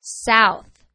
south.